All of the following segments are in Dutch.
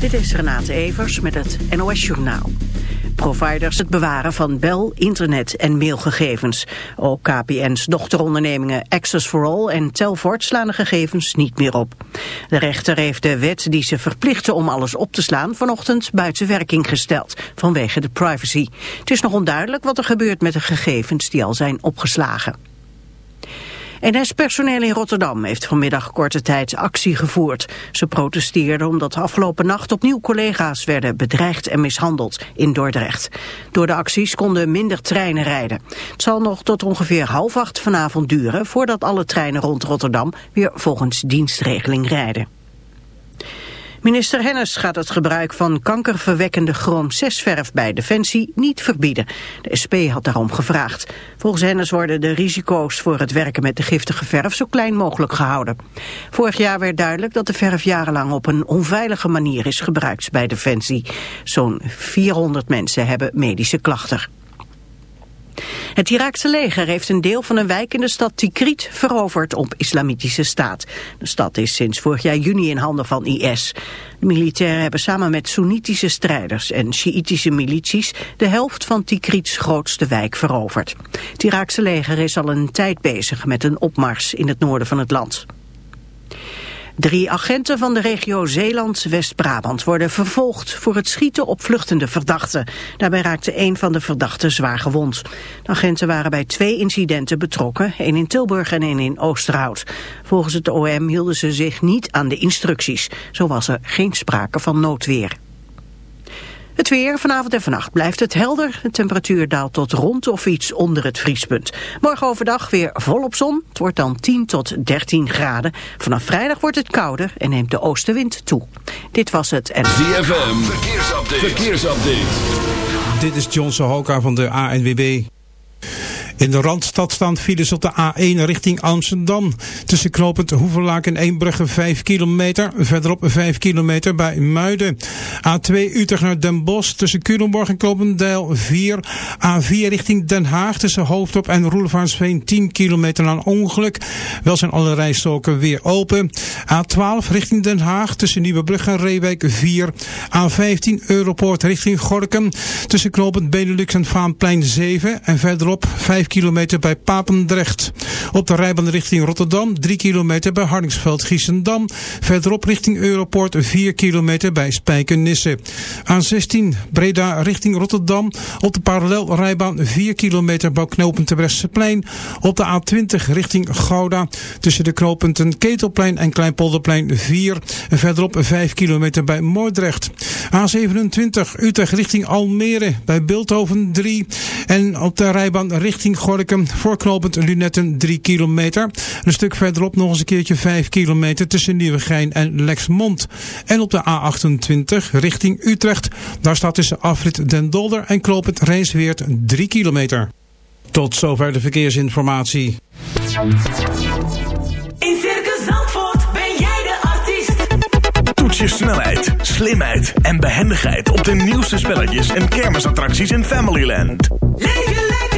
Dit is Renate Evers met het NOS Journaal. Providers het bewaren van bel, internet en mailgegevens. Ook KPN's dochterondernemingen Access for All en Telfort slaan de gegevens niet meer op. De rechter heeft de wet die ze verplichten om alles op te slaan vanochtend buiten werking gesteld vanwege de privacy. Het is nog onduidelijk wat er gebeurt met de gegevens die al zijn opgeslagen. NS-personeel in Rotterdam heeft vanmiddag korte tijd actie gevoerd. Ze protesteerden omdat afgelopen nacht opnieuw collega's werden bedreigd en mishandeld in Dordrecht. Door de acties konden minder treinen rijden. Het zal nog tot ongeveer half acht vanavond duren voordat alle treinen rond Rotterdam weer volgens dienstregeling rijden. Minister Hennis gaat het gebruik van kankerverwekkende chroom-6-verf bij Defensie niet verbieden. De SP had daarom gevraagd. Volgens Hennis worden de risico's voor het werken met de giftige verf zo klein mogelijk gehouden. Vorig jaar werd duidelijk dat de verf jarenlang op een onveilige manier is gebruikt bij Defensie. Zo'n 400 mensen hebben medische klachten. Het Iraakse leger heeft een deel van een wijk in de stad Tikrit veroverd op islamitische staat. De stad is sinds vorig jaar juni in handen van IS. De militairen hebben samen met Soenitische strijders en Sjiitische milities de helft van Tikrits grootste wijk veroverd. Het Iraakse leger is al een tijd bezig met een opmars in het noorden van het land. Drie agenten van de regio Zeeland-West-Brabant worden vervolgd voor het schieten op vluchtende verdachten. Daarbij raakte een van de verdachten zwaar gewond. De agenten waren bij twee incidenten betrokken, één in Tilburg en één in Oosterhout. Volgens het OM hielden ze zich niet aan de instructies. Zo was er geen sprake van noodweer. Het weer, vanavond en vannacht blijft het helder. De temperatuur daalt tot rond of iets onder het vriespunt. Morgen overdag weer volop zon. Het wordt dan 10 tot 13 graden. Vanaf vrijdag wordt het kouder en neemt de oostenwind toe. Dit was het. En... ZFM, verkeersupdate. verkeersupdate. Dit is John Sohoka van de ANWB. In de Randstad staan files op de A1 richting Amsterdam. Tussen knooppunt Hoevelaak en Eembrugge 5 kilometer. Verderop 5 kilometer bij Muiden. A2 Utrecht naar Den Bosch tussen Culemborg en Klopendijl 4. A4 richting Den Haag tussen Hoofdop en Roelevaansveen 10 kilometer na een ongeluk. Wel zijn alle rijstoken weer open. A12 richting Den Haag tussen Nieuwebrug en Reewijk 4. A15 Europoort richting Gorkum tussen knooppunt Benelux en Vaanplein 7. En verderop 5 kilometer bij Papendrecht. Op de rijbaan richting Rotterdam 3 kilometer bij Hardingsveld-Giessendam. Verderop richting Europoort 4 kilometer bij Spijkenisse. A16 Breda richting Rotterdam. Op de parallelrijbaan 4 kilometer bij knooppunt Bresseplein. Op de A20 richting Gouda tussen de knooppunten Ketelplein en Kleinpolderplein 4. En verderop 5 kilometer bij Moordrecht. A27 Utrecht richting Almere bij Beeldhoven 3. En op de rijbaan richting Gorkum voorknopend Lunetten 3 kilometer. Een stuk verderop nog eens een keertje 5 kilometer tussen Nieuwegein en Lexmond. En op de A28 richting Utrecht. Daar staat tussen afrit Den Dolder en Knopend Rijnsweert 3 kilometer. Tot zover de verkeersinformatie. In Circus Zandvoort ben jij de artiest. Toets je snelheid, slimheid en behendigheid op de nieuwste spelletjes en kermisattracties in Familyland. Leef je lekker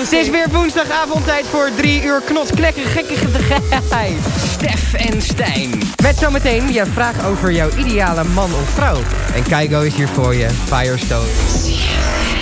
Het is weer woensdagavond tijd voor drie uur knotklekker gekkige geheid. Stef en Stijn. Met zometeen je vraag over jouw ideale man of vrouw. En Keigo is hier voor je. Firestone.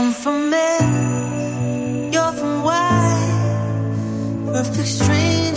I'm from men, you're from why? Perfect strangers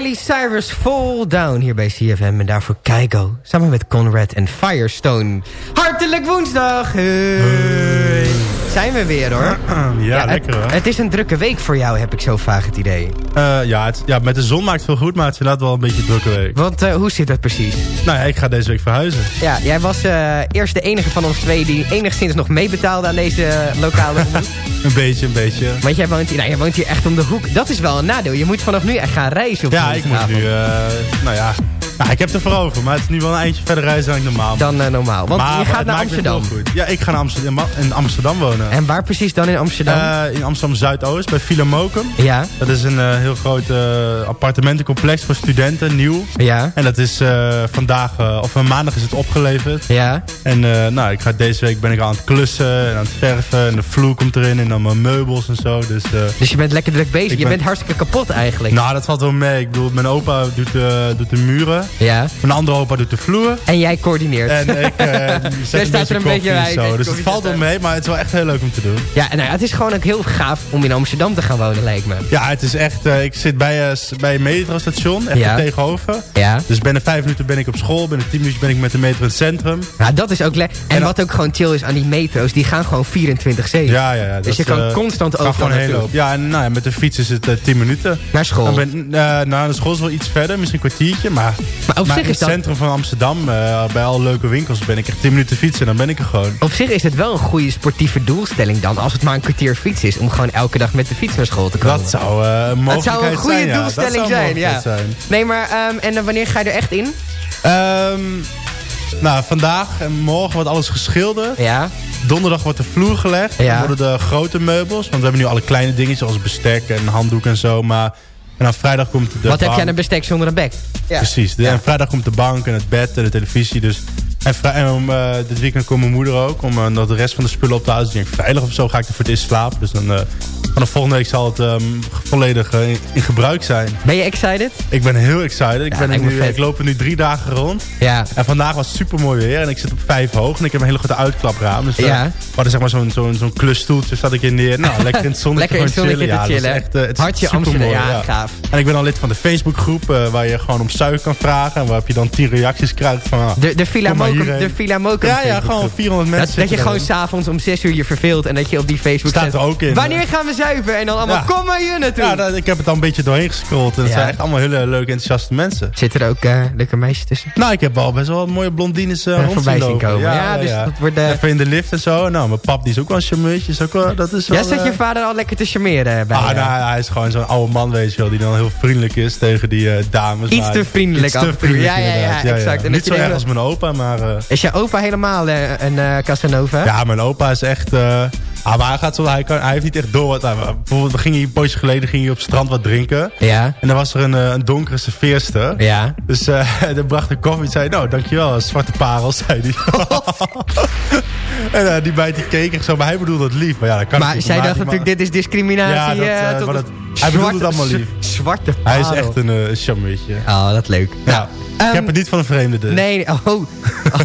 Miley Cyrus Fall Down hier bij CFM. En daarvoor Keigo. Samen met Conrad en Firestone. Hartelijk woensdag! Zijn we weer hoor. Ja, het- lekker hoor. Het is een drukke week voor jou, heb ik zo vaag het idee. Eh, ja, het, ja, met de zon maakt het veel goed, maar het is inderdaad wel een beetje een drukke week. Want eh, hoe zit dat precies? Nou ja, ik ga deze week verhuizen. Ja, jij was eh, eerst de enige van ons twee die enigszins nog meebetaalde aan deze lokale. Een beetje, een beetje. Want jij woont, hier, nou, jij woont hier echt om de hoek. Dat is wel een nadeel. Je moet vanaf nu echt gaan reizen op Ja, ik moet nu, nou ja, nou, ik heb er voor over, maar het is nu wel een eindje verder reizen dan ik normaal. Dan eh, normaal. Want Maar je gaat naar Amsterdam. Ja, ik ga naar Amsterdam, in Amsterdam wonen. En waar precies dan in Amsterdam? Eh, in Amsterdam Zuidoost, bij Villa Mokum. ja, Dat is een eh, heel groot appartementencomplex voor studenten, nieuw. ja, En dat is vandaag, of maandag is het opgeleverd. ja. En nou, ik ga deze week ben ik aan het klussen en aan het verven. En de vloer komt erin en dan mijn meubels en zo. Dus, Dus je bent lekker druk bezig. Je ben- bent hartstikke kapot eigenlijk. nou, dat valt wel mee. Ik bedoel, mijn opa doet, doet de muren. Ja. Mijn andere opa doet de vloer. En jij coördineert. En ik eh, zet staat er een beetje bij, Zo. Dus het valt wel mee, maar het is wel echt heel leuk om te doen. Ja, nou ja, het is gewoon ook heel gaaf om in Amsterdam te gaan wonen, lijkt me. Ja, het is echt... eh, ik zit bij, eh, bij een metrostation, echt Ja. er tegenover. Ja. Dus binnen vijf minuten ben ik op school. Binnen tien minuten ben ik met de metro in het centrum. Nou, dat is ook lekker. En, wat ook gewoon chill is aan die metro's, die gaan gewoon 24-7. Ja, ja, ja. dat Dus je kan constant kan overal gewoon heen lopen. Ja, en nou, ja, met de fiets is het 10 minuten. Naar school. Dan ben, eh, nou, de school is wel iets verder, misschien een kwartiertje. Maar, Maar op zich in is het dat- centrum van Amsterdam, eh, bij alle leuke winkels, ben ik echt 10 minuten fietsen en dan ben ik er gewoon. Op zich is het wel een goede sportieve doelstelling dan, als het maar een kwartier fiets is, om gewoon elke dag met de fiets naar school te komen. Dat zou eh, een Dat zou een goede zijn, ja. Doelstelling een zijn, ja. zijn. Nee, maar ehm, en wanneer ga je er echt in? Ehm, nou, vandaag en morgen wordt alles geschilderd. Ja. Donderdag wordt de vloer gelegd. Ja. Dan worden de grote meubels. Want we hebben nu alle kleine dingetjes zoals bestek en handdoek en zo. Maar dan vrijdag komt de Wat heb bank. aan een bestek zonder een bek? Ja. Precies. De- Ja. En vrijdag komt de bank en het bed en de televisie. Dus, en vrij, en om, eh, dit weekend komt mijn moeder ook. Om eh, nog de rest van de spullen op te houden. Dus ik denk, vrijdag of zo ga ik er voor het eerst slapen. Dus dan, eh, vanaf volgende week zal het ehm, volledig eh, in, gebruik zijn. Ben je excited? Ik ben heel excited. Ik, Ja, ben nu, ik loop er nu drie dagen rond. Ja. En vandaag was het super mooi weer. En ik zit op vijf hoog. En ik heb een hele grote uitklapraam. Dus eh, Ja. we hadden zeg maar zo'n zo'n zo'n klusstoeltje. Zat ik in neer. Nou, lekker in het zonnetje Lekker in het zonnetje Ja, chillen. echt, eh, het Hartje Amsterdam, ja, gaaf. En ik ben al lid van de Facebookgroep. waar je gewoon om suiker kan vragen. En waar je dan tien reacties krijgt van... ah, De, de Villa Mokum. De Villa Mokum ja, ja, gewoon 400 mensen Dat, dat je gewoon s'avonds om 6 uur je verveelt en dat je op die Facebook Staat er ook in, Wanneer gaan we zuipen? En dan allemaal, kom maar hier naartoe. Ja, dat- ik heb het al een beetje doorheen gescrolld. En het Ja. zijn echt allemaal hele leuke, enthousiaste mensen. Zitten er ook eh, leuke meisjes tussen? Nou, ik heb wel best wel mooie blondines uh, rond voorbij zien komen. Ja, dus dat wordt, Even in de lift en zo. Nou, mijn pap die is ook wel een charmeurtje. Is ook wel, dat is wel, Ja, zat je vader al lekker te charmeren bij Ah, nou, hij is gewoon zo'n oude man, weet je wel. Die dan heel vriendelijk is tegen die dames. Iets te vriendelijk Iets te vriendelijk, Ja, ja, ja, exact. Dat Niet zo erg als mijn opa, maar... Is je opa helemaal een Casanova? ja, mijn opa is echt... ah, maar hij, gaat zo, hij, kan, hij heeft niet echt door wat... hij- bijvoorbeeld, we gingen hier een poosje geleden ging hij op het strand wat drinken. Ja. En dan was er een, eh, een donkere serveerster. Ja. Dus eh dan bracht de koffie en zei... Nou, dankjewel, zwarte parel, zei hij. en eh, die meid die echt zo, maar hij bedoelde het lief. Maar ja, dat kan Maar zij dacht natuurlijk, dit is discriminatie. Ja, dat, eh, eh, dat- hij bedoelde het allemaal lief. Zwarte Hij is parel. echt een uh. Oh, dat leuk. Ja. Ehm, ik heb het niet van een vreemde dus. Nee, oh. Oh,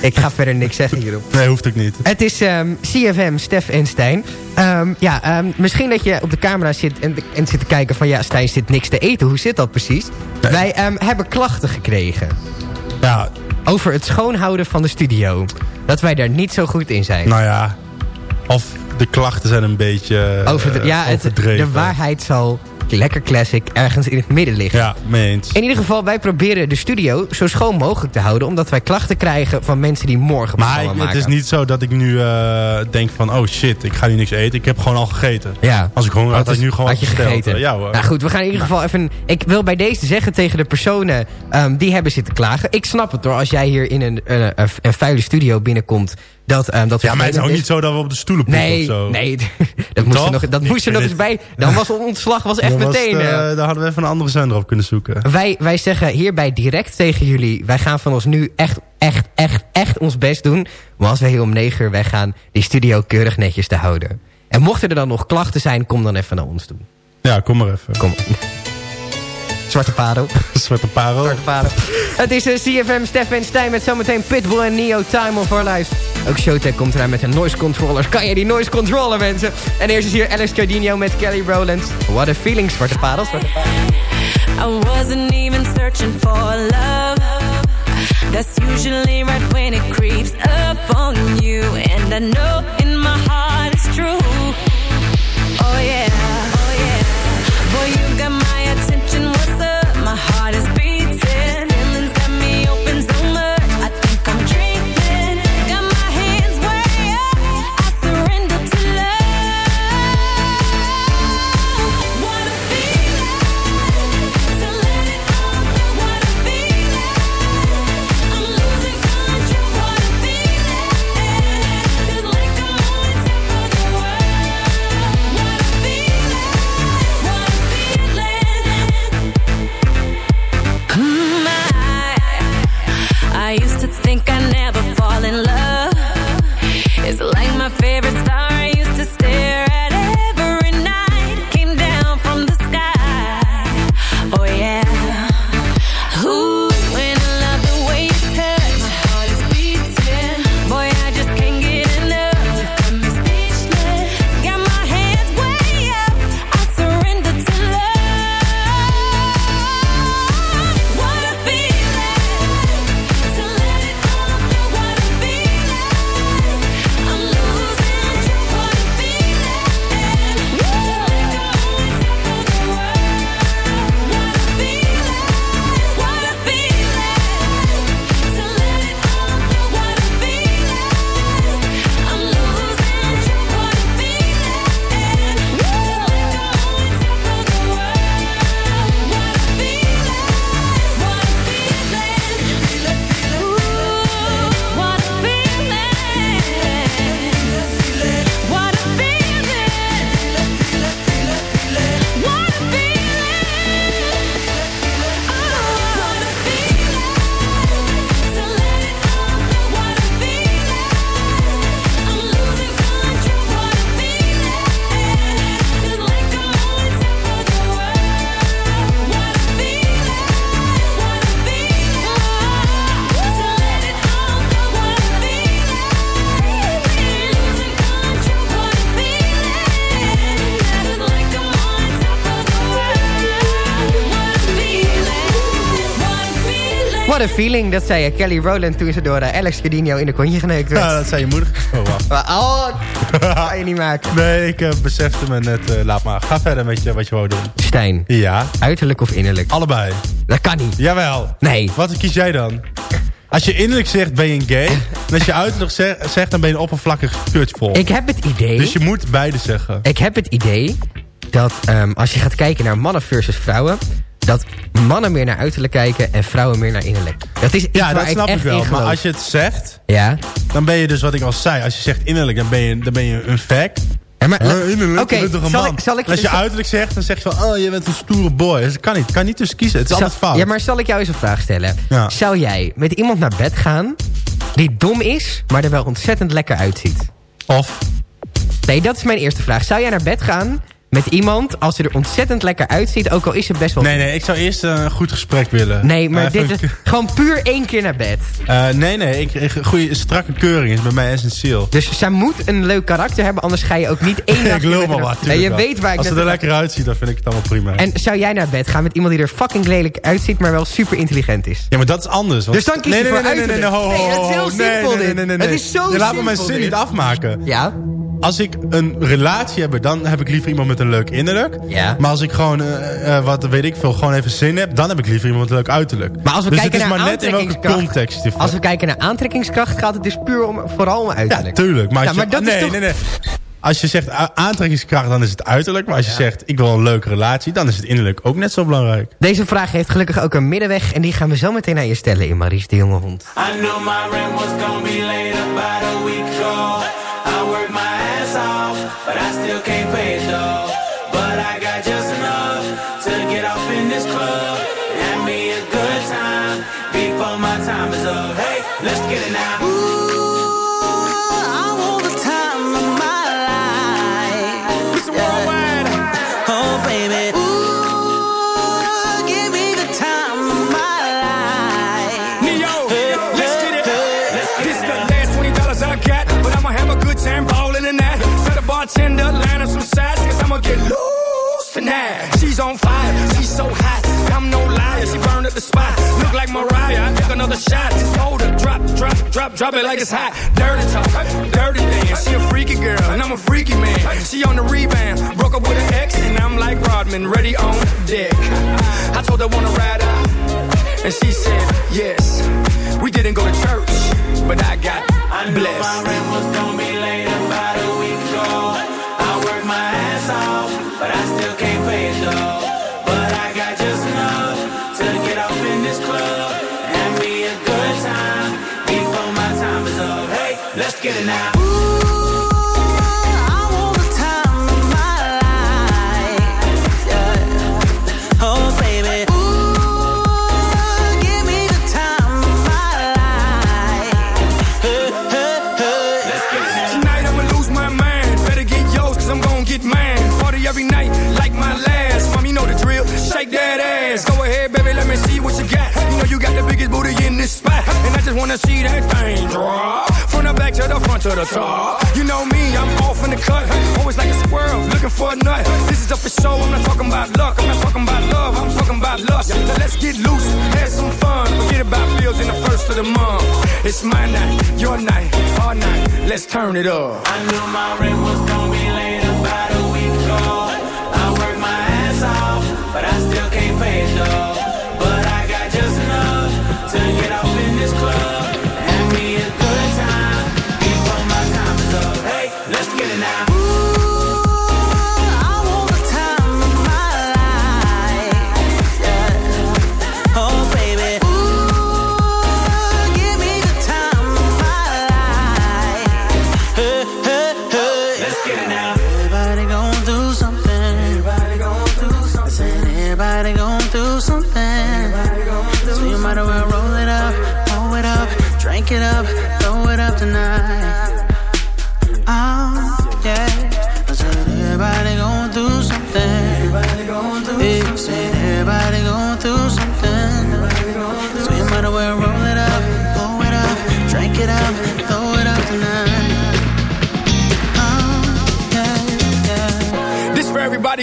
ik ga verder niks zeggen hierop. Nee, hoeft ook niet. Het is ehm, CFM, Stef en Stijn. Ehm, ja, ehm, misschien dat je op de camera zit en, en zit te kijken van... ja, Stijn zit niks te eten. Hoe zit dat precies? Wij ehm, hebben klachten gekregen Ja, over het schoonhouden van de studio. Dat wij daar niet zo goed in zijn. nou ja. Of de klachten zijn een beetje eh, over de, ja, het, overdreven. de waarheid zal lekker classic ergens in het midden ligt. Ja, mee eens. In ieder geval, wij proberen de studio zo schoon mogelijk te houden... omdat wij klachten krijgen van mensen die morgen Maar ik, maken. het is niet zo dat ik nu eh, denk van... oh shit, ik ga nu niks eten. Ik heb gewoon al gegeten. Ja. Als ik honger had, had ik nu gewoon had je gegeten. Ja hoor. Nou goed, we gaan in ieder geval even... Ik wil bij deze zeggen tegen de personen ehm, die hebben zitten klagen. Ik snap het hoor, als jij hier in een, een, een, een vuile studio binnenkomt... Dat, ehm, dat ja, maar het is ook niet zo dat we op de stoelen poepen Nee, of zo. nee, dat moest er Toch? nog, dat moest er nog eens bij. Dan was ons ontslag was echt was meteen... eh, eh, daar hadden we even een andere zender op kunnen zoeken. wij, wij zeggen hierbij direct tegen jullie... wij gaan van ons nu echt, echt, echt, echt ons best doen... om als we hier om negen uur weggaan... die studio keurig netjes te houden. En mochten er dan nog klachten zijn... kom dan even naar ons toe. Ja, kom maar even. Kom. Zwarte parel. Zwarte parel. Zwarte parel. Het is de CFM Stef en Stijn met zometeen Pitbull en Neo Time of Our Lives. Ook Showtech komt eraan met een noise controller. Kan je die noise controller, mensen? En eerst is hier Alex Cardinho met Kelly Rowland. What a feeling, Zwarte parel. Zwarte parel. I wasn't even searching for love. That's usually right when it creeps up on you. And I know in my heart it's true. Oh yeah, What a feeling, dat zei Kelly Rowland toen ze door eh, Alex Cardinho in de kontje geneukt werd. Ja, dat zei je moeder. Oh, wacht. Maar, Oh, dat kan je niet maken. Nee, ik eh, besefte me net. eh, laat maar. Ga verder met je, wat je wou doen. Stijn, Ja, uiterlijk of innerlijk? allebei. Dat kan niet. Jawel. Nee. Wat kies jij dan? Als je innerlijk zegt, ben je een gay. En als je uiterlijk ze- zegt, dan ben je een oppervlakkig kutjevol. Ik heb het idee... Dus je moet beide zeggen. Ik heb het idee dat ehm, als je gaat kijken naar mannen versus vrouwen... dat mannen meer naar uiterlijk kijken en vrouwen meer naar innerlijk. Dat is Ja, dat snap ik echt wel. Maar als je het zegt, Ja. dan ben je dus wat ik al zei. Als je zegt innerlijk, dan ben je, dan ben je een fact. Ja, maar, Uh, innerlijk, je bent toch een zal man. ik, zal ik En als je zal- uiterlijk zegt, dan zeg je van... Oh, je bent een stoere boy. Dus dat kan niet. kan niet tussen kiezen. Het is zal- altijd fout. Ja, maar zal ik jou eens een vraag stellen? Ja. Zou jij met iemand naar bed gaan die dom is, maar er wel ontzettend lekker uitziet? Of, Nee, dat is mijn eerste vraag. Zou jij naar bed gaan met iemand als ze er ontzettend lekker uitziet, ook al is ze best wel... nee, nee, ik zou eerst eh, een goed gesprek willen. Nee, maar Even dit is gewoon puur één keer naar bed. Eh, nee, nee. Ik, ik, goeie, strakke keuring is bij mij essentieel. Dus zij moet een leuk karakter hebben, anders ga je ook niet één nachtje ik lul maar wat. Nee, je wel. weet waar ik Als het net er lekker uitziet, dan vind ik het allemaal prima. En zou jij naar bed gaan met iemand die er fucking lelijk uitziet, maar wel super intelligent is? Ja, maar dat is anders. want- Dus dan kies nee, je nee, voor nee, nee, nee, uiterlijk. ho, ho, Nee, dat is heel simpel nee, nee, nee, Het is zo Je laat me mijn zin dit. niet afmaken. Ja? als ik een relatie heb, dan heb ik liever iemand met een leuk innerlijk. Ja. Maar als ik gewoon, eh, eh, wat weet ik veel, gewoon even zin heb... dan heb ik liever iemand een leuk uiterlijk. Maar als we dus kijken het is naar maar net in welke aantrekkingskracht- context je Als we kijken naar aantrekkingskracht gaat het dus puur om, vooral om Ja, uiterlijk. tuurlijk. Maar, als Ja, maar je, dat is toch- nee, nee. Als je zegt aantrekkingskracht, dan is het uiterlijk. Maar als je zegt, ik wil een leuke relatie... dan is het innerlijk ook net zo belangrijk. Deze vraag heeft gelukkig ook een middenweg en die gaan we zo meteen aan je stellen in Maries de Jonge Hond. I knew my rent was gonna be late about a week ago. I worked my ass off, but I still can't pay it though. But I got just spot. Look like Mariah, I took another shot. Told her drop, drop, drop, drop it like it's hot. Dirty talk, dirty dance. She a freaky girl, and I'm a freaky man. She on the rebound, broke up with an ex, and I'm like Rodman, ready on deck. I told her wanna ride out. And she said, yes. We didn't go to church, but I got I knew my blessed. rent was gonna be late about a week ago. I worked my ass off, but I still what you got. You know you got the biggest booty in this spot. And I just wanna see that thing drop. From the back to the front to the top. You know me, I'm off in the cut. Always like a squirrel, looking for a nut. This is up for show, I'm not talking about luck. I'm not talking about love, I'm talking about lust. Now let's get loose, have some fun. Forget about bills in the first of the month. It's my night, your night, our night. Let's turn it up. I knew my rent was gonna be late about a week ago. I worked my ass off, but I still can't pay it though. To get off in this club.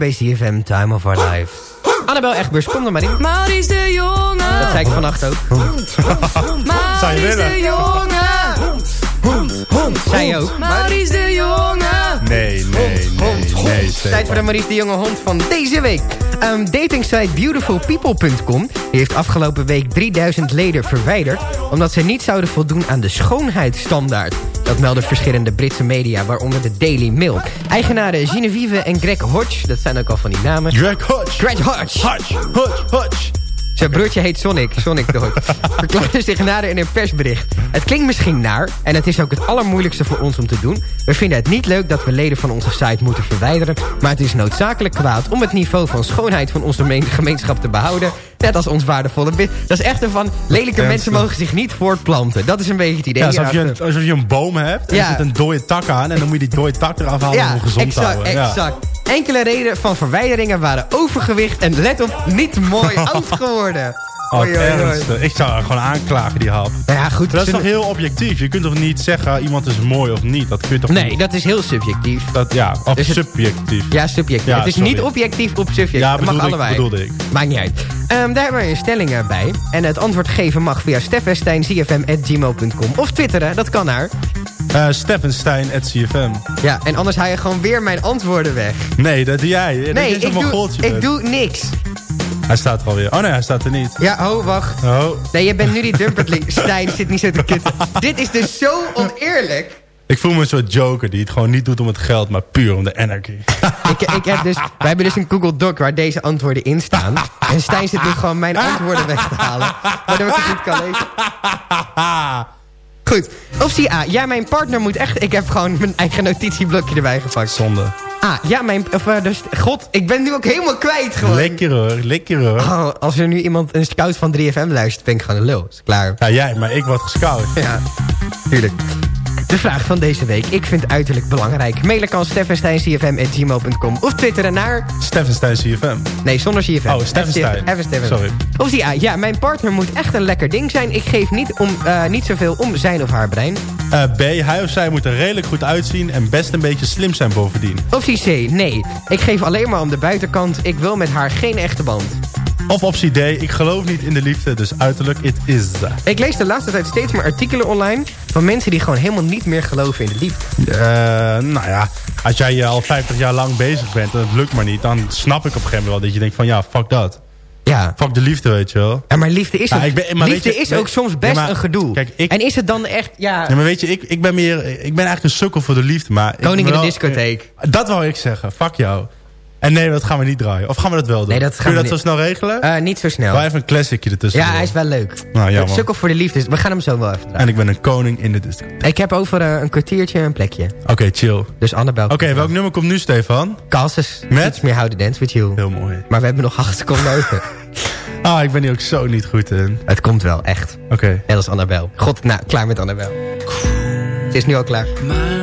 Bij CFM Time of Our Life. Annabel Egbers, kom er maar in. Maurice de Jonge. Dat zei ik vannacht ook. Maurice de Jonge. Zij je ook. Maurice de Jonge. Nee, nee, nee, nee. Tijd voor de Maurice de Jonge hond van deze week. Um, datingsite beautifulpeople.com die heeft afgelopen week 3000 leden verwijderd... omdat ze niet zouden voldoen aan de schoonheidsstandaard. Dat melden verschillende Britse media, waaronder de Daily Mail. Eigenaren Genevieve en Greg Hodge, dat zijn ook al van die namen. Greg Hodge. Greg Hodge. Hodge, Hodge, Hodge. Zijn broertje heet Sonic, Sonic Dog. Verklaarde zich nader in een persbericht. Het klinkt misschien naar, en het is ook het allermoeilijkste voor ons om te doen. We vinden het niet leuk dat we leden van onze site moeten verwijderen. Maar het is noodzakelijk kwaad om het niveau van schoonheid van onze gemeenschap te behouden. Net als ons waardevolle bit. Dat is echt een van, lelijke mensen mogen zich niet voortplanten. Dat is een beetje het idee. Ja, alsof, je een, alsof je een boom hebt en Ja. er zit een dode tak aan... en dan moet je die dode tak eraf halen om gezond exact, te houden. Ja. exact. Enkele redenen van verwijderingen waren overgewicht en let op, niet mooi oud geworden. Oh, Oei, oei, oei. ernstig. Ik zou haar gewoon aanklagen, die hap. Ja, goed. Dat is toch heel objectief? Je kunt toch niet zeggen iemand is mooi of niet? Dat kun je toch Nee, niet? dat is heel subjectief. Dat, ja, of Dus het- subjectief. Ja, subjectief. Ja, het is sorry. niet objectief op subjectief. Ja, dat mag bedoelde ik, allebei. bedoelde ik. Maakt niet uit. Ehm, daar hebben we een stelling eh, bij. En het antwoord geven mag via steffensteinzfm.gmail.com of twitteren, dat kan naar. Eh Steffenstein at CFM. Ja, en anders haal je gewoon weer mijn antwoorden weg. Nee, dat doe jij. Dat Nee, ik doe, ik bent. doe niks. Hij staat er alweer. Oh nee, hij staat er niet. Ja, oh, wacht. Oh. Nee, je bent nu die dumpertling. Stijn zit niet zo te kutten. Dit is dus zo oneerlijk. Ik voel me een soort joker die het gewoon niet doet om het geld, maar puur om de anarchy. Ik, ik heb dus, wij hebben dus een Google Doc waar deze antwoorden in staan. En Stijn zit nu gewoon mijn antwoorden weg te halen. Waardoor ik het niet kan lezen. Goed. Optie A. Ja, mijn partner moet echt... Ik heb gewoon mijn eigen notitieblokje erbij gepakt. Zonde. A. Ja, mijn... Of, eh, dus, God, ik ben nu ook helemaal kwijt gewoon. Lekker hoor, lekker hoor. Oh, als er nu iemand, een scout van 3FM luistert, ben ik gewoon een lul. Is klaar. Ja, jij, maar ik word gescout. Ja, tuurlijk. De vraag van deze week. Ik vind uiterlijk belangrijk. Mailen kan steffensteincfm.gmail.com of twitteren naar... Steffenstein CFM. Nee, zonder CFM. Oh, Steffenstein. Sorry. Of die A. Ja, mijn partner moet echt een lekker ding zijn. Ik geef niet, om, eh, niet zoveel om zijn of haar brein. Eh, B, hij of zij moet er redelijk goed uitzien en best een beetje slim zijn bovendien. Optie C. Nee. Ik geef alleen maar om de buitenkant. Ik wil met haar geen echte band. Of optie D, ik geloof niet in de liefde, dus uiterlijk, it is. Ik lees de laatste tijd steeds meer artikelen online... van mensen die gewoon helemaal niet meer geloven in de liefde. Eh, nou ja, als jij je al 50 jaar lang bezig bent en het lukt maar niet... dan snap ik op een gegeven moment wel dat je denkt van ja, fuck dat. Ja. Fuck de liefde, weet je wel. Ja, maar liefde is, Ja, ook, ben- maar liefde je- is ook soms best Ja, maar- een gedoe. kijk, ik- en is het dan echt... Ja, Ja, maar weet je, ik, ik ben meer, ik ben eigenlijk een sukkel voor de liefde, maar... Koning in de discotheek. Dat wou ik zeggen, fuck jou. En nee, dat gaan we niet draaien. Of gaan we dat wel doen? Nee, dat gaan Kun je we dat zo snel regelen? Eh, niet zo snel. Wel even een classicje ertussen. Ja, hij is wel leuk. Nou, jammer. Sukkel voor de liefde. We gaan hem zo wel even draaien. En ik ben een koning in de discotheek. Ik heb over eh, een kwartiertje een plekje. Oké, chill. Dus Annabel. Oké, welk nummer komt nu, Stefan? Cassus. Met? Iets meer How to Dance With You. Heel mooi. Maar we hebben nog acht seconden over. Ah, ik ben hier ook zo niet goed in. Het komt wel, echt. Oké. Net als Annabel. God, nou, klaar met Annabel. Het is nu al klaar. Cauterized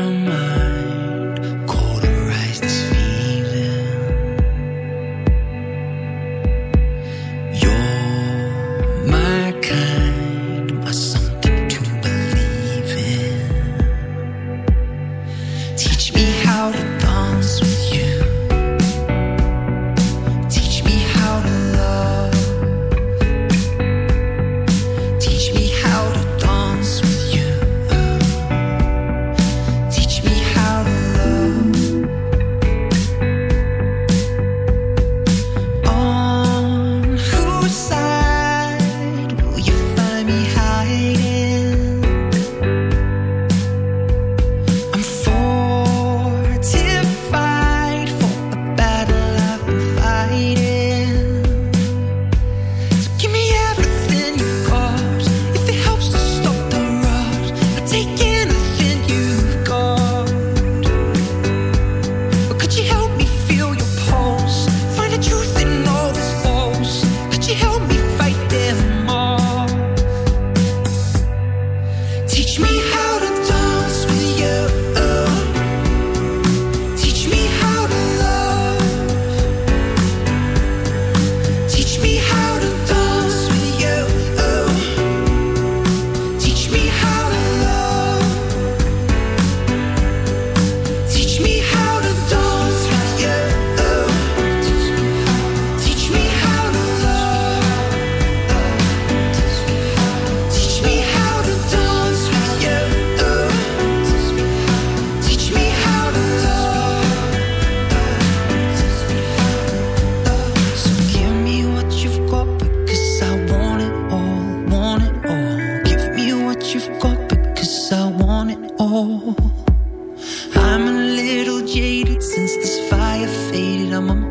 I'm a little jaded since this fire faded. I'm a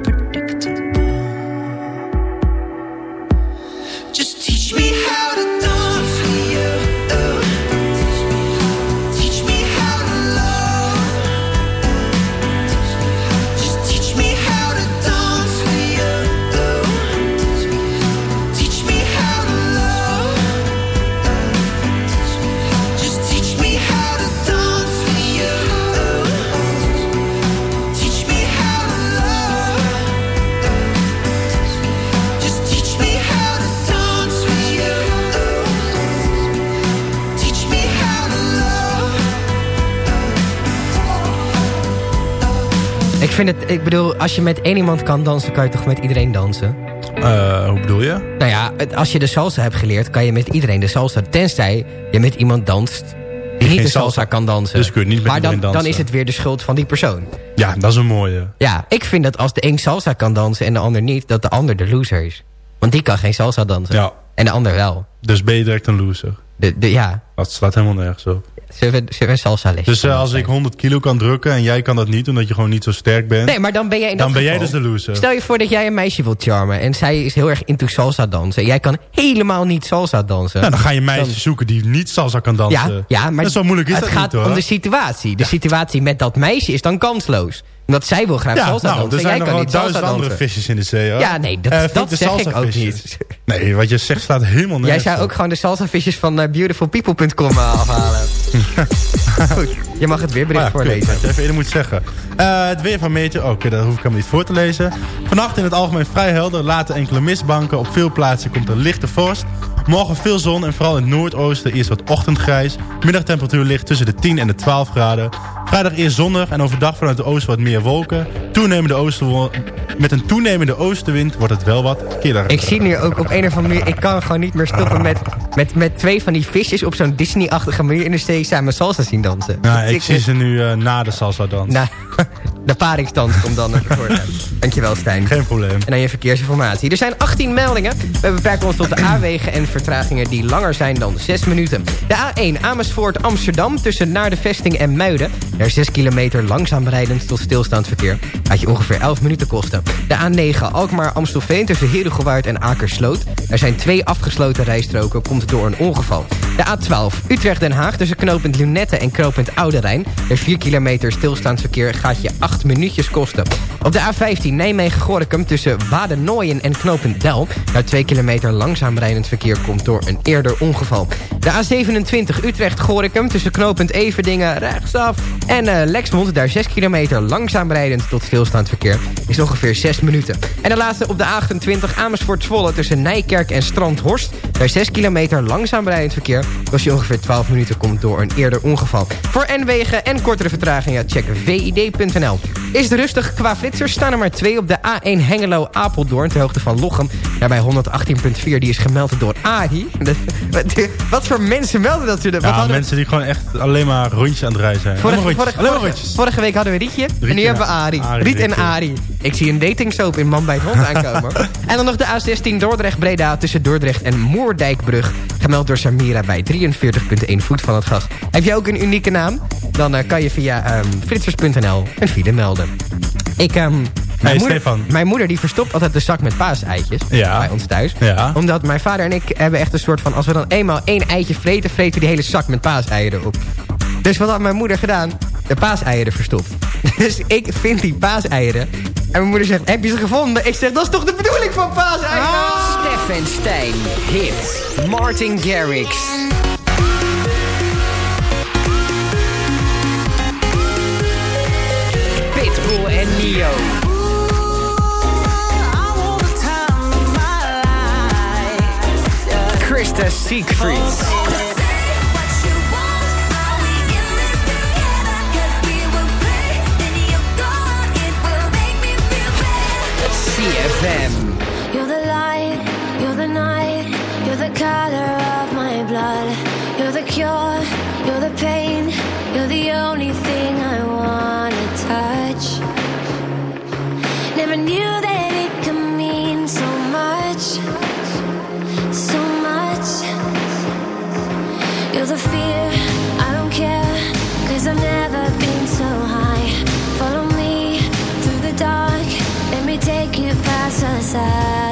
vind het, ik bedoel, als je met één iemand kan dansen, kan je toch met iedereen dansen? Eh, hoe bedoel je? Nou ja, als je de salsa hebt geleerd, kan je met iedereen de salsa. Tenzij je met iemand danst die niet de salsa salsa- kan dansen. dus kun je niet met maar dan, dansen. dan is het weer de schuld van die persoon. Ja, dat is een mooie. Ja, ik vind dat als de een salsa kan dansen en de ander niet... dat de ander de loser is. Want die kan geen salsa dansen. Ja. En de ander wel. Dus ben je direct een loser. De, de, ja, Dat slaat helemaal nergens op. een salsa lesje Dus eh, als ik 100 kilo kan drukken en jij kan dat niet... omdat je gewoon niet zo sterk bent... Nee, maar dan ben jij in dan ben jij dus de loser. Stel je voor dat jij een meisje wilt charmen... en zij is heel erg into salsa dansen. En jij kan helemaal niet salsa dansen. Nou, dan ga je meisjes zoeken die niet salsa kan dansen. Ja, ja maar Dat is zo moeilijk is het dat gaat niet, hoor. om de situatie. De situatie met dat meisje is dan kansloos. Omdat zij wil graag Ja, salsa nou, dansen er en zijn jij nog kan wel niet salsa duizend andere visjes in de zee, hoor. Ja, nee, dat- Eh, dat zeg ik salsa ook visjes. niet. Nee, wat je zegt slaat helemaal nergens Jij zou ook gewoon de salsavisjes van eh, beautifulpeople.com eh, afhalen. Goed, je mag het weerbericht Ah, ja, voorlezen. dat je even eerder moet zeggen. Eh, het weer van Meteor, oh, oké, dat hoef ik helemaal niet voor te lezen. Vannacht in het algemeen vrij helder, later enkele mistbanken. Op veel plaatsen komt er lichte vorst. Morgen veel zon en vooral in het noordoosten eerst wat ochtendgrijs. Middagtemperatuur ligt tussen de 10 en de 12 graden. Vrijdag eerst zonnig en overdag vanuit het oosten wat meer wolken. Toenemende met een toenemende oostenwind wordt het wel wat killer. Ik zie nu ook op een of andere manier... Ik kan gewoon niet meer stoppen met, met, met twee van die visjes... op zo'n Disney-achtige manier in de zee samen salsa zien dansen. Nou, ik Ik- zie ze nu eh, na de salsa dans. Nou, de paringsdans komt dan voren. Dankjewel, Stijn. Geen probleem. En dan je verkeersinformatie. Er zijn 18 meldingen. We beperken ons tot de A-wegen en vertragingen die langer zijn dan 6 minuten. De A1 Amersfoort Amsterdam tussen naar de vesting en Muiden. Er 6 kilometer langzaam rijdend tot stilstaand verkeer. Gaat je ongeveer 11 minuten kosten. De A9 Alkmaar Amstelveen tussen Herugewaard en Akersloot. Er zijn twee afgesloten rijstroken, komt door een ongeval. De A12 Utrecht Den Haag tussen knooppunt Lunette en knooppunt Oude Rijn. Er 4 kilometer stilstaand verkeer gaat je 8 minuutjes kosten. Op de A15 Nijmegen-Gorinchem tussen Wadernooien en knooppunt Del. Daar 2 kilometer langzaam rijdend verkeer komt door een eerder ongeval. De A27 Utrecht-Gorinchem tussen knooppunt Everdingen rechtsaf en eh, Lexmond. Daar 6 kilometer langzaam rijdend tot stilstaand verkeer is ongeveer 6 minuten. En de laatste op de A28 Amersfoort-Zwolle tussen Nijkerk en Strandhorst. Daar 6 kilometer langzaam rijdend verkeer kost je ongeveer 12 minuten komt door een eerder ongeval. Voor N-wegen en kortere vertragingen check vid.nl. Is het rustig qua flitsers staan er maar twee op de A1 Hengelo-Apeldoorn ter hoogte van Lochem. Daarbij 118.4 die is gemeld door AHI. Wat- voor mensen melden dat? ze Wat Ja, we- mensen die gewoon echt alleen maar rondjes aan het rijden zijn. Vorige, vorige, Alleen maar vorige, rondjes. vorige week hadden we Rietje. en nu hebben we. Ari. Ari, Riet en. Ari. Ik zie een datingsoap in Man bij het Hond aankomen. en dan nog de A16 Dordrecht-Breda tussen Dordrecht en Moerdijkbrug. Gemeld door Samira bij 43.1 voet van het gas. Heb je ook een unieke naam? Dan eh, kan je via ehm fritsers.nl een file melden. Ik, ehm, mijn, moeder, Stefan. mijn moeder die verstopt altijd de zak met paaseitjes Ja. bij ons thuis. Ja. Omdat mijn vader en ik hebben echt een soort van... als we dan eenmaal één eitje vreten, vreten we die hele zak met paaseieren op. Dus wat had mijn moeder gedaan? De paaseieren verstopt. Dus ik vind die paaseieren. En mijn moeder zegt, heb je ze gevonden? Ik zeg, dat is toch de bedoeling van paaseieren? Stef en Stijn, hit. Martin Garrix. Nio. Krista Siegfried. CFM. You're the light, you're the night, you're the color of my blood. You're the cure, you're the pain, you're the only thing I wanna touch. Let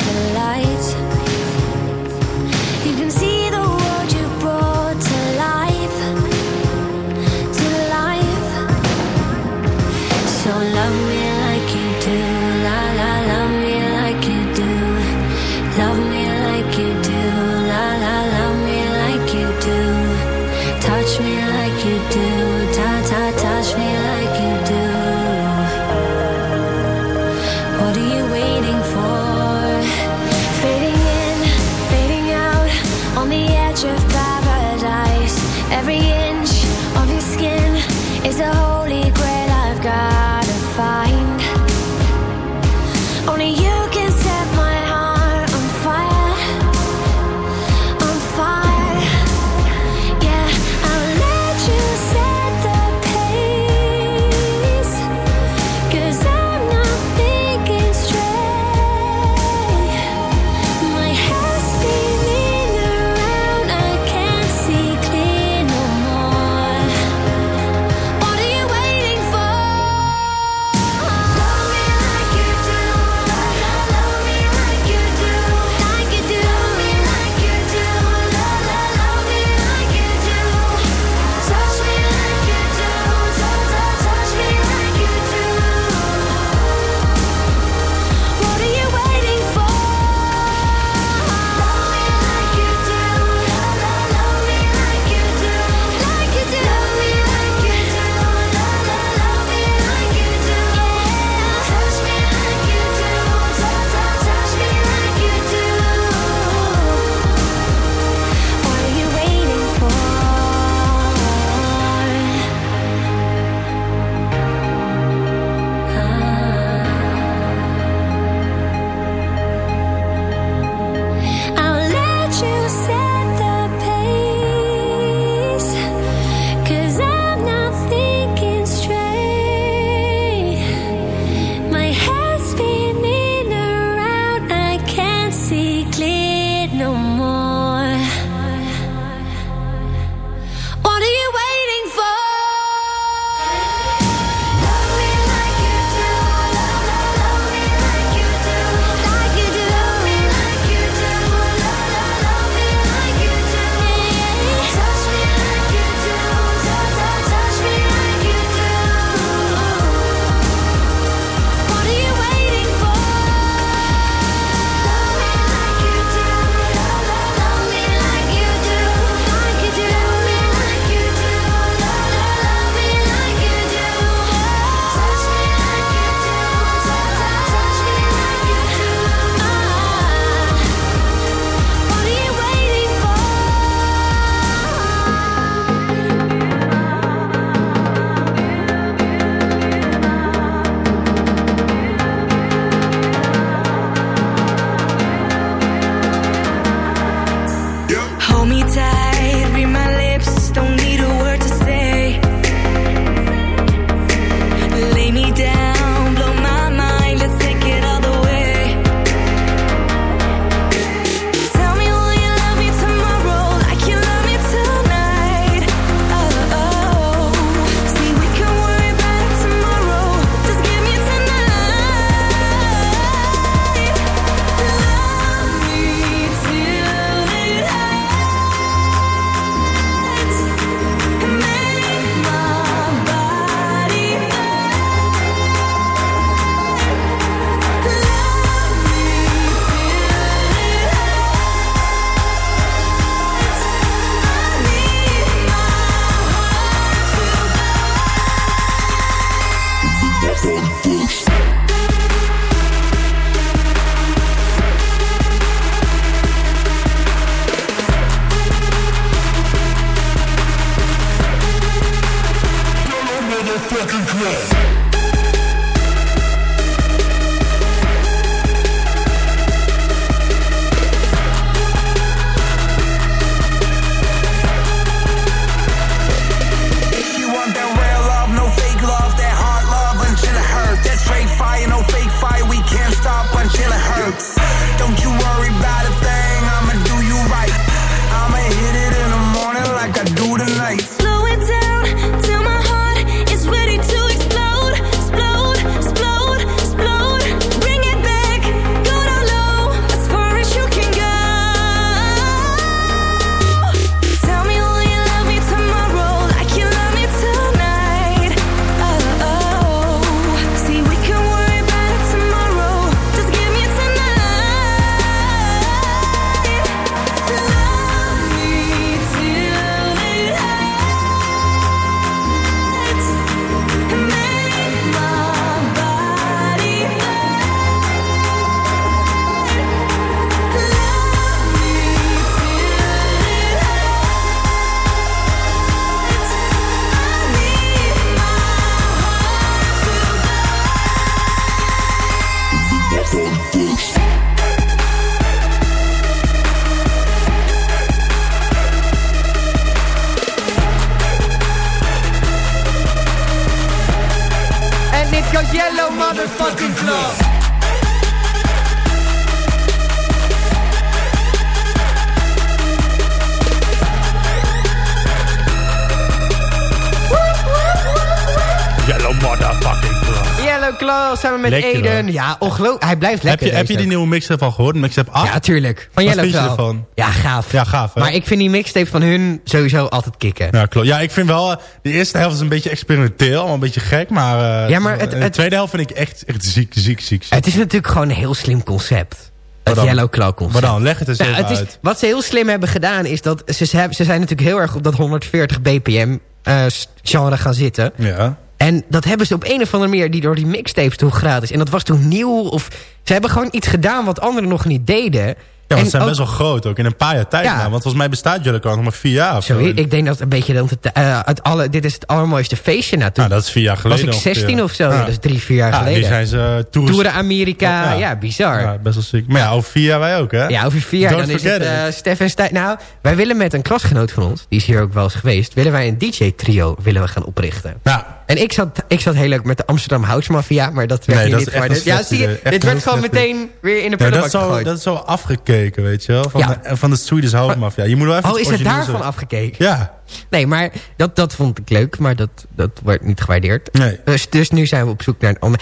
motherfucking club. Yellow Claw samen met Lekker, Eden. hoor. Ja, ongelooflijk. Hij blijft Heb lekker. je, heb je die nieuwe mixtape al gehoord? Mixtape 8? Ja, tuurlijk. Van Wat Yellow vind je Claw. ervan? Ja, gaaf. Ja, gaaf hè? Maar ik vind die mixtape van hun sowieso altijd kicken. Ja, klopt. Ja, ik vind wel... eh, De eerste helft is een beetje experimenteel. Allemaal een beetje gek. Maar, eh, Ja, maar het- de het- tweede helft vind ik echt, echt ziek, ziek, ziek. ziek. Het is natuurlijk gewoon een heel slim concept. Het? Yellow Claw concept. Maar dan, leg het eens Nou, even het is, uit. Wat ze heel slim hebben gedaan is dat ze, ze, zijn natuurlijk heel erg op dat 140 bpm eh, genre gaan zitten. Ja. En dat hebben ze op een of andere manier die door die mixtapes toen gratis. En dat was toen nieuw. Of ze hebben gewoon iets gedaan wat anderen nog niet deden. Ja, want ze zijn ook- best wel groot ook. In een paar jaar tijd. Ja. nou. Want volgens mij bestaat jullie al nog maar vier jaar of zo. Sorry, ik denk dat een beetje dat het, eh, het alle, dit is het allermooiste feestje naartoe. Nou, dat is vier jaar was geleden ik ongeveer. 16 of zo, Ja. dat is drie, vier jaar Ja, geleden. die zijn ze uh, tours... Toeren Amerika, ja, bizar. Ja, best wel ziek. Maar ja, over vier jaar wij ook, hè? Ja, over vier jaar Don't dan is het eh it. Stef en Stijn. Nou, wij willen met een klasgenoot van ons, die is hier ook wel eens geweest, willen wij een DJ-trio willen we gaan oprichten. Nou, En ik zat, ik zat heel leuk met de Amsterdam House Mafia, maar dat werd Nee, nu dat niet. is Maar dit, ja, zie je, dit werd gewoon meteen weer in de ja, dat, prullenbak is zo, gegooid. dat is zo afgekeken, weet je wel? Van, Ja. de, van de Swedish House Mafia. Je moet wel even Oh, is het daarvan afgekeken? Ja. Nee, maar dat, dat vond ik leuk, maar dat, dat wordt niet gewaardeerd. Nee. Dus, dus nu zijn we op zoek naar een ander.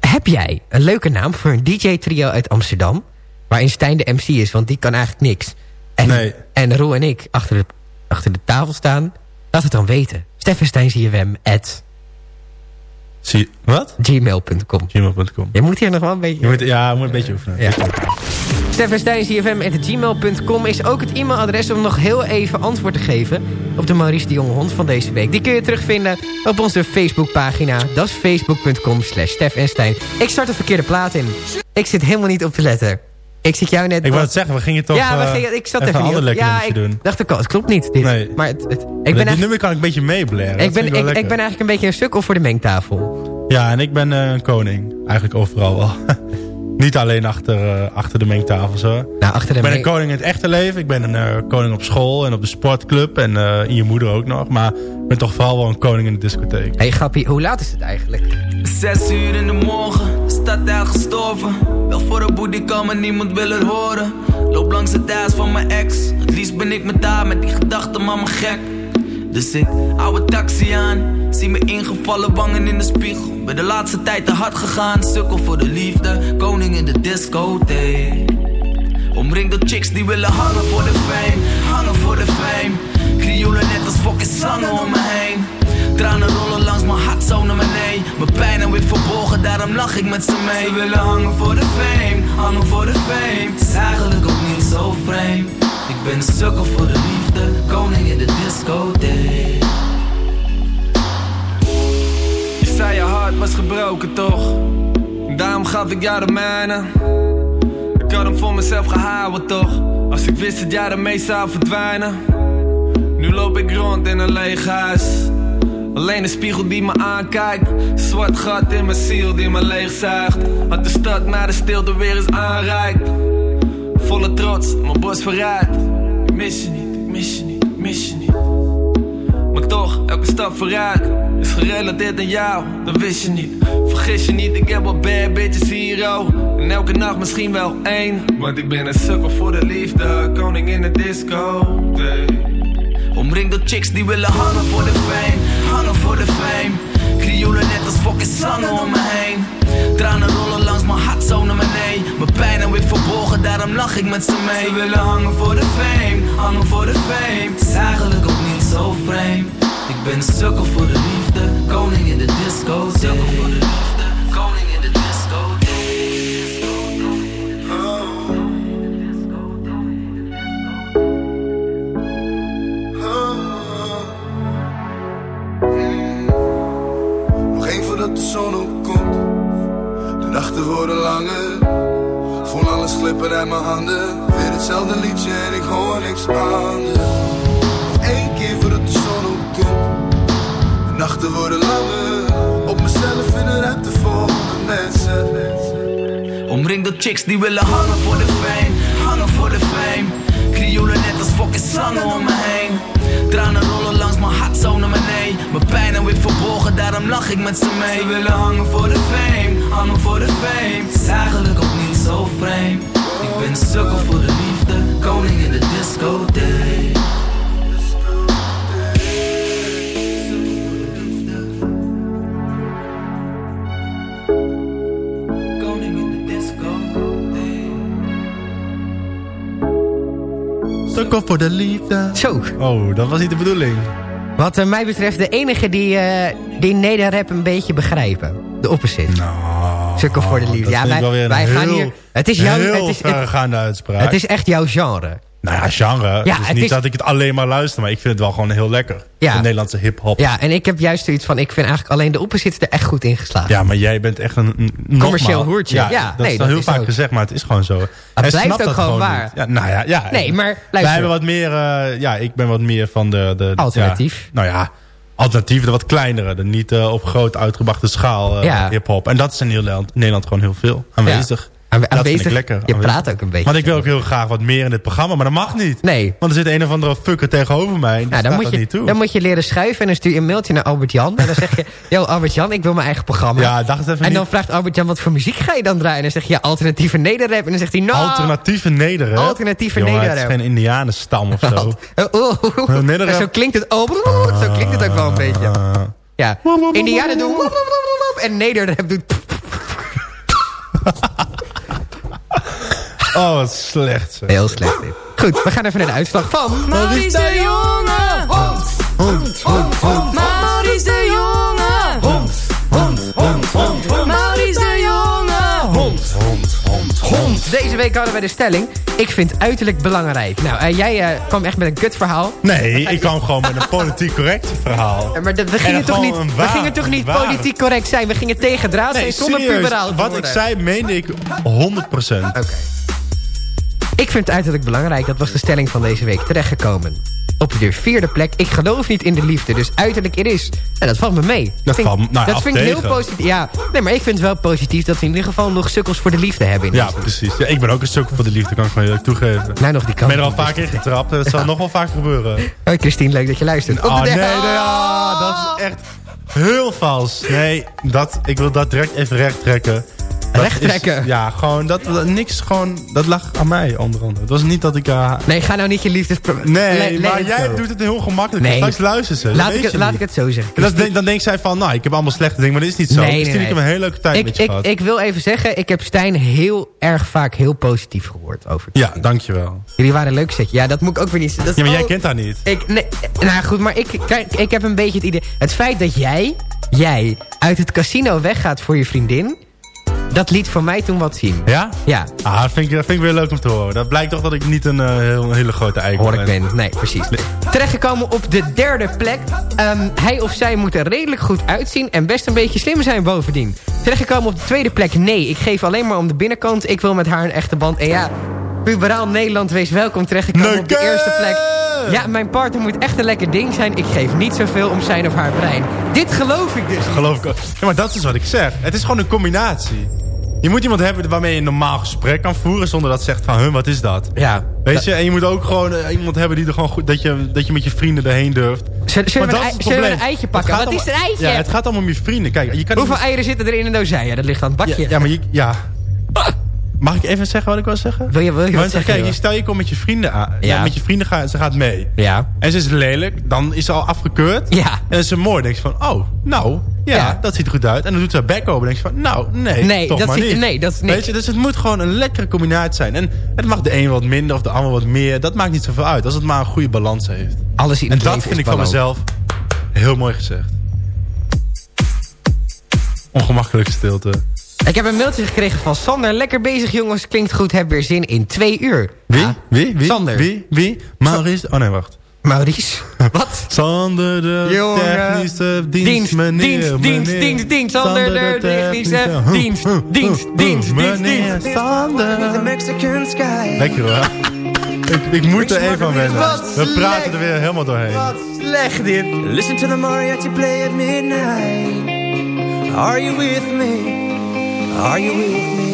Heb jij een leuke naam voor een DJ-trio uit Amsterdam? Waarin Stijn de MC is, want die kan eigenlijk niks. En, Nee. en Roel en ik achter de, achter de tafel staan. Laat het dan weten. Steffensteinzwm at Zie, wat? gmail.com. Gmail.com. Je moet hier nog wel een beetje... Je moet, ja, je moet een beetje oefenen. Ja. steffensteinzfm.gmail.com is ook het e-mailadres om nog heel even antwoord te geven op de Maurice de Jonge Hond van deze week. Die kun je terugvinden op onze Facebookpagina. Dat is facebook.com slash. Ik start de verkeerde plaat in. Ik zit helemaal niet op te letten. Ik zit jou net... Ik wou het zeggen, we gingen toch ja, we eh, gingen, ik zat even even, een Ja, nummertje ik doen. dacht ook al, het klopt niet dit. Nee. Maar het, het- ik, ben Dit nummer kan ik een beetje meeblaren. ik, ben, ik, ik ben eigenlijk een beetje een sukkel voor de mengtafel. Ja, en ik ben eh, een koning. Eigenlijk overal wel. Niet alleen achter, eh, achter de mengtafel zo. Nou, achter de Ik ben een koning in het echte leven. Ik ben een eh, koning op school en op de sportclub. En eh, in je moeder ook nog. Maar ik ben toch vooral wel een koning in de discotheek. hey, Gappie, hoe laat is het eigenlijk? Zes uur in de morgen, stad daar gestorven. Wel voor een boete kan maar niemand wil het horen. Loop langs het thuis van mijn ex. Het liefst ben ik met haar, met die gedachten, maar me gek. Dus ik hou een taxi aan. Zie me ingevallen wangen in de spiegel. Ben de laatste tijd te hard gegaan. Sukkel voor de liefde, koning in de discotheek. Omringd door chicks die willen hangen voor de fame. Hangen voor de fame. Krioelen net als fucking slangen om me heen. Tranen rollen langs mijn hart zo naar beneden. Mijn pijn en wit verborgen, daarom lach ik met ze mee. Ze willen hangen voor de fame, hangen voor de fame. Het is eigenlijk ook niet zo vreemd. Ik ben een sukkel voor de liefde, koning in de discotheek. Je zei je hart was gebroken toch? Daarom gaf ik jou de mijne. Ik had hem voor mezelf gehouden toch? Als ik wist dat jij ermee zou verdwijnen. Nu loop ik rond in een leeg huis. Alleen de spiegel die me aankijkt. Zwart gat in mijn ziel die me leegzuigt. Had de stad naar de stilte weer eens aanreikt. Volle trots, mijn borst vooruit. Ik mis je niet, ik mis je niet, ik mis je niet. Maar toch, elke stap vooruit is gerelateerd aan jou, dat wist je niet. Vergis je niet, ik heb wat bad bitches hier, oh. En elke nacht misschien wel één. Want ik ben een sukkel voor de liefde, koning in de disco. Omringd door chicks die willen hangen voor de fame, hangen voor de fame. Krioelen net als fucking slangen om me heen. Tranen rollen langs mijn hart zo naar beneden. Mijn pijn en wit verborgen, daarom lach ik met ze mee. Ze willen hangen voor de fame, hangen voor de fame. Het is eigenlijk ook niet zo vreemd. Ik ben een sukkel voor de liefde, koning in de disco. Voor de liefde, Nachten worden langer. Voel alles glippen uit mijn handen. Weer hetzelfde liedje en ik hoor niks anders. Één keer voordat de zon opkomt. De nachten worden langer. Op mezelf in de ruimte vol mensen. Omringd door chicks die willen hangen voor de fame, hangen voor de fame. Krioelen net als fucking slangen om me heen. Tranen rollen langs mijn hart zo naar beneden. Mijn pijn en wit verborgen, daarom lach ik met ze mee. Ze willen hangen voor de fame, hangen voor de fame. Het is eigenlijk ook niet zo vreemd. Ik ben sukkel voor de liefde, koning in de discotheek. Voor de liefde. Zo. Oh, dat was niet de bedoeling. Wat eh, mij betreft de enige die, eh die nederrap een beetje begrijpen. De opposite. Nou, Sukkel voor de liefde. weer een wij gaan heel- hier... Het is jouw... Het is, het, uitspraak. het is echt jouw genre. Nou ja, genre. Ja, het is het niet is- dat ik het alleen maar luister, maar ik vind het wel gewoon heel lekker. Ja. De Nederlandse hip-hop. Ja, en ik heb juist zoiets van... Ik vind eigenlijk alleen de opposite er echt goed in geslaagd. Ja, maar jij bent echt een... een Commercieel hoertje. Ja, Ja, dat nee, is al heel vaak ook- gezegd, maar het is gewoon zo. Hij blijft ook dat gewoon niet. waar. Ja, nou ja, ja. Nee, maar Wij luister. hebben wat meer... eh, ja, ik ben wat meer van de... de Alternatief. ja, nou ja, alternatief, de wat kleinere. De niet eh, op groot uitgebrachte schaal eh, hip-hop. En dat is in Nederland, Nederland gewoon heel veel aanwezig. Dat vind ik lekker. Je aanwezig. praat ook een beetje. Want ik wil ook heel graag wat meer in dit programma, maar dat mag niet. Nee. Want er zit een of andere fucker tegenover mij. en Ja, dan, moet dat je, niet toe. dan moet je leren schuiven en dan stuur je een mailtje naar Albert-Jan. En dan zeg je, yo Albert-Jan, ik wil mijn eigen programma. Ja, dacht even en dan niet. vraagt Albert-Jan, wat voor muziek ga je dan draaien? En dan zeg je, ja, alternatieve nederrap. En dan zegt hij, nou... Alternatieve nederrap. Alternatieve Jongen, nederrap. Het is geen indianenstam of zo. Oh, oh, oh. Zo klinkt het oh, zo klinkt het ook wel een beetje. Ah. Ja, Indianen doen en nederrap doet... Oh, wat slecht. Zeg. Heel slecht dit. Goed, we gaan even naar de uitslag van... Maurice de Jonge. Hond, hond, hond, hond. Hond. Deze week hadden we de stelling. Ik vind uiterlijk belangrijk. Nou, eh, jij eh, kwam echt met een kutverhaal. Nee, ik kwam gewoon met een politiek correct verhaal. Maar we En gingen, toch niet, we gingen toch niet waar- politiek correct zijn? We gingen tegen draad zijn Nee, zonder serieus. puberaal te Wat ik zei, meende ik 100%. Oké. Ik vind het uiterlijk belangrijk. Dat was de stelling van deze week terechtgekomen. Op de vierde plek. Ik geloof niet in de liefde. Dus uiterlijk it is. En dat valt me mee. Dat vind, nou dat vind ik heel positief. Ja, nee, maar ik vind het wel positief dat we in ieder geval nog sukkels voor de liefde hebben. Ja, precies. Ja, ik ben ook een sukkel voor de liefde, kan ik gewoon eerlijk toegeven. Nou, nog die Ik kant. ben er al vaak in getrapt dat zal nog wel vaak gebeuren. Hoi Christine, leuk dat je luistert. Op Oh nee, nee, ah, dat is echt heel vals. Nee, dat, ik wil dat direct even recht trekken. Recht is- trekken? ja, gewoon, dat, dat- niks gewoon, dat lag aan mij onder andere. Het was niet dat ik... eh, Nee, ga nou niet je liefdes... nee, Le- maar jij doet het heel gemakkelijk. Nee. Straks luisteren ze. Laat, ik het, laat ik het zo zeggen. En dat denk- dan denkt zij van, nou, ik heb allemaal slechte dingen, maar dat is niet zo. Nee, nee, ik heb een hele leuke tijd Ik, met je ik, gehad. ik wil even zeggen, ik heb Stijn heel erg vaak heel positief gehoord over ja, dankjewel. Jullie waren een leuk setje. Ja, dat moet ik ook weer niet... Dat Ja, maar jij kent haar niet. Ik, nee, nou goed, maar ik, kijk, ik heb een beetje het idee... Het feit dat jij, jij uit het casino weggaat voor je vriendin... Dat liet voor mij toen wat zien. Ja? Ja. Ah, dat vind ik, dat vind ik weer leuk om te horen. Dat blijkt toch dat ik niet een, eh, heel, een hele grote eikel Hoor ik ben. ben. Nee, precies. Terechtgekomen op de derde plek. Ehm, hij of zij moet er redelijk goed uitzien en best een beetje slim zijn bovendien. Terechtgekomen op de tweede plek. Nee, ik geef alleen maar om de binnenkant. Ik wil met haar een echte band. En ja, puberaal Nederland, wees welkom. Terechtgekomen op de eerste plek. Ja, mijn partner moet echt een lekker ding zijn. Ik geef niet zoveel om zijn of haar brein. Dit geloof ik dus. Geloof ik ook. Ja, maar dat is wat ik zeg. Het is gewoon een combinatie. Je moet iemand hebben waarmee je een normaal gesprek kan voeren... zonder dat zegt van, huh, wat is dat? Ja. Weet je, en je moet ook gewoon eh, iemand hebben die er gewoon goed... dat je, dat je met je vrienden erheen durft. Zullen, we, een, zullen we eitje pakken? Wat is een eitje? Ja, het gaat allemaal om je vrienden. Kijk, je kan Hoeveel eieren zitten er in een dozijn? Ja, dat ligt aan het bakje. Ja, ja, maar je, ja. Mag ik even zeggen wat ik wil zeggen? Wil je, wil je wat zeggen? kijk, je stel je komt met je vrienden aan. Ja. Ja. met je vrienden gaat, ze gaat mee. Ja. En ze is lelijk, dan is ze al afgekeurd. Ja. En dan is ze mooi. Dan denk je van, oh, nou, ja, Ja. dat ziet er goed uit. En dan doet ze haar bek open. Dan denk je van, nou, nee, Nee, toch dat maar ziet- niet. nee, dat is niks. Weet je, dus het moet gewoon een lekkere combinatie zijn. En het mag de een wat minder of de ander wat meer. Dat maakt niet zoveel uit. Als het maar een goede balans heeft. Alles in En dat vind ik van mezelf heel mooi gezegd. Ongemakkelijke stilte. Ik heb een mailtje gekregen van Sander. Lekker bezig jongens, klinkt goed, heb weer zin in twee uur. Wie? Ja. Wie? Wie? Sander. Wie? Wie? Maurice? Oh nee, wacht. Maurice. Wat? Sander de Jongen. technische dienst, Dienst, meneer, dienst, dienst, meneer. dienst, dienst. Sander de technische dienst, dienst, dienst, dienst, meneer dienst. Sander. Mexican sky. Lekker hoor. Ik, ik moet er even aan wennen. We praten er weer helemaal doorheen. Wat slecht dit. Listen to the mariachi play at midnight. Are you with me? Are you with me?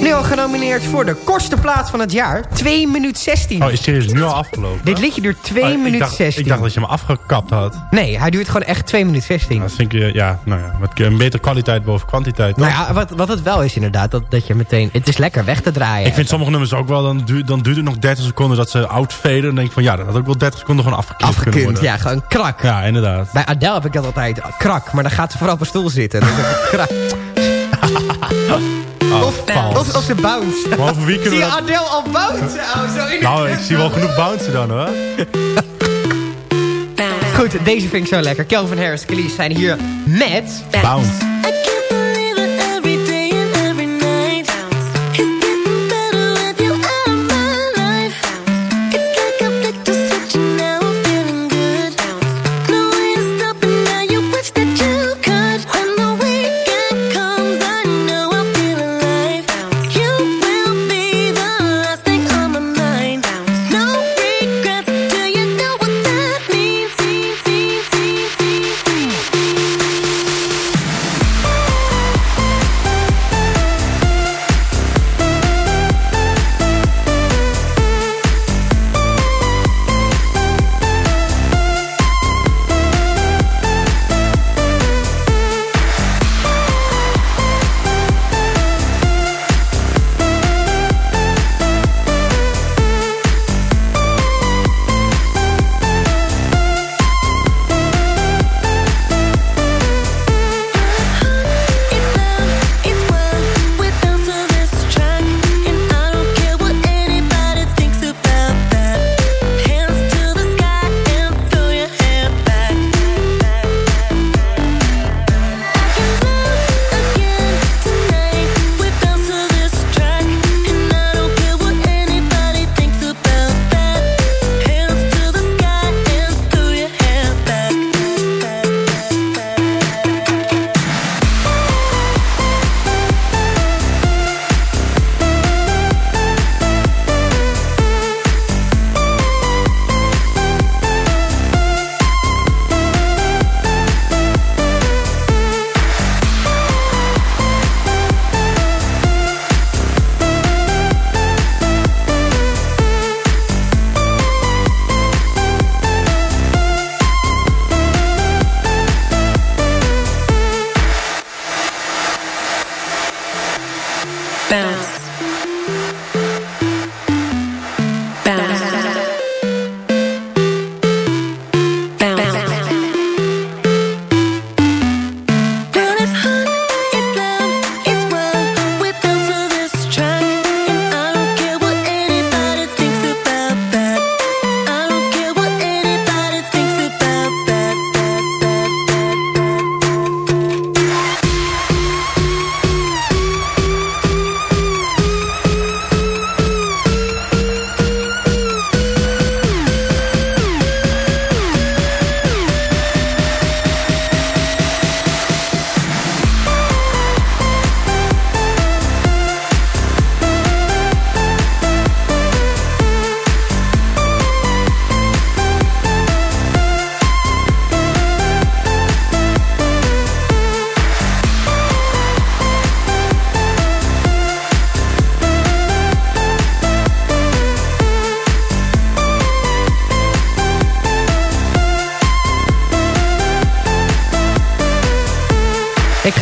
Nu al genomineerd voor de kortste plaats van het jaar. 2 minuten 16. Oh, is serieus nu al afgelopen? Dit liedje duurt 2 Oh, minuten dacht- 16. Ik dacht dat je hem afgekapt had. Nee, hij duurt gewoon echt 2 minuten 16. Dat vind ik, eh, ja, nou ja, wat, een betere kwaliteit boven kwantiteit. Nou ja, wat, wat het wel is inderdaad, dat, dat je meteen... Het is lekker weg te draaien. Ik vind sommige nummers ook wel, dan, duurt dan duurt het nog 30 seconden dat ze outfaden. Dan denk ik van ja, dat had ook wel 30 seconden gewoon afgekund, kunnen Afgekund, worden. ja, gewoon krak. Ja, inderdaad. Bij Adele heb ik dat altijd krak, maar dan gaat ze vooral op een stoel zitten. Dan krak. Oh, Of, vals. of, of ze bounce. Maar over wie kunnen Zie je dat- Adele al bouncen? Oh, zo in de Nou, ik zie wel genoeg bouncen dan hoor. Goed, deze vind ik zo lekker. Kelvin Harris, Kelly zijn hier met... Bounce.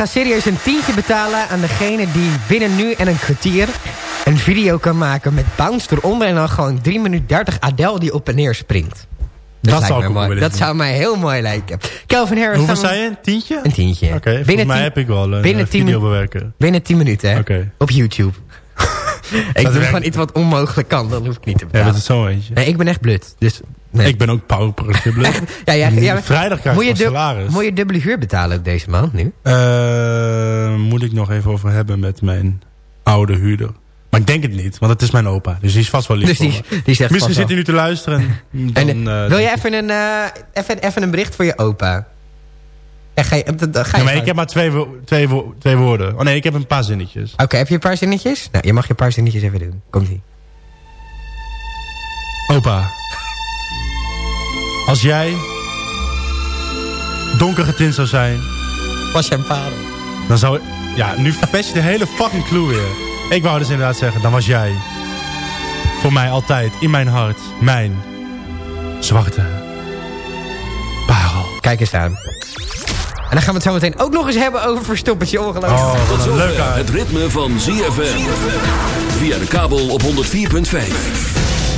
Ga serieus een tientje betalen aan degene die binnen nu en een kwartier... een video kan maken met bounce eronder... en dan gewoon 3 minuten 30 Adele die op en neer springt. Dat zou mooi. Dat zou mij heel mooi lijken. Kelvin Harris... Hoeveel zei je? Een tientje? Een tientje. Oké, Binnen mij tien- heb ik wel een binnen eh, tien video bewerken. Binnen 10 minuten, hè? Op YouTube. Ik doe gewoon iets wat onmogelijk kan. Dan hoef ik niet te Ja, betalen. dat is zo eentje. Nee, ik ben echt blut. Dus, nee. Ik ben ook pauper. ja, ja, ja, Vrijdag krijg ik salaris. Moet je dubbele huur betalen deze maand nu? Eh, moet ik nog even over hebben met mijn oude huurder. Maar ik denk het niet, want het is mijn opa. Dus die is vast wel lief Dus die- zegt Misschien zit hij nu te luisteren. Dan, En, eh, wil je even een, eh, even, even een bericht voor je opa? Ja, ga je, dat- dat- ga je Ja, maar ik heb maar twee, twee, twee woorden. Oh nee, ik heb een paar zinnetjes. Oké, heb je een paar zinnetjes? Nou, je mag je paar zinnetjes even doen. Komt ie. Opa. Als jij donker getint zou zijn... Was jij een vader? Dan zou... Ja, nu verpest je de hele fucking clue weer. Ik wou dus inderdaad zeggen, dan was jij... Voor mij altijd, in mijn hart, mijn... Zwarte... Parel. Kijk eens aan. En dan gaan we het zo meteen ook nog eens hebben over verstoppertje ongelooflijk. Oh, wat Tot een zover leuk uit. het ritme van ZFM. Via de kabel op 104.5.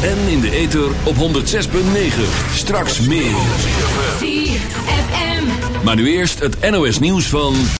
En in de ether op 106.9. Straks meer. ZFM. Maar nu eerst het NOS nieuws van...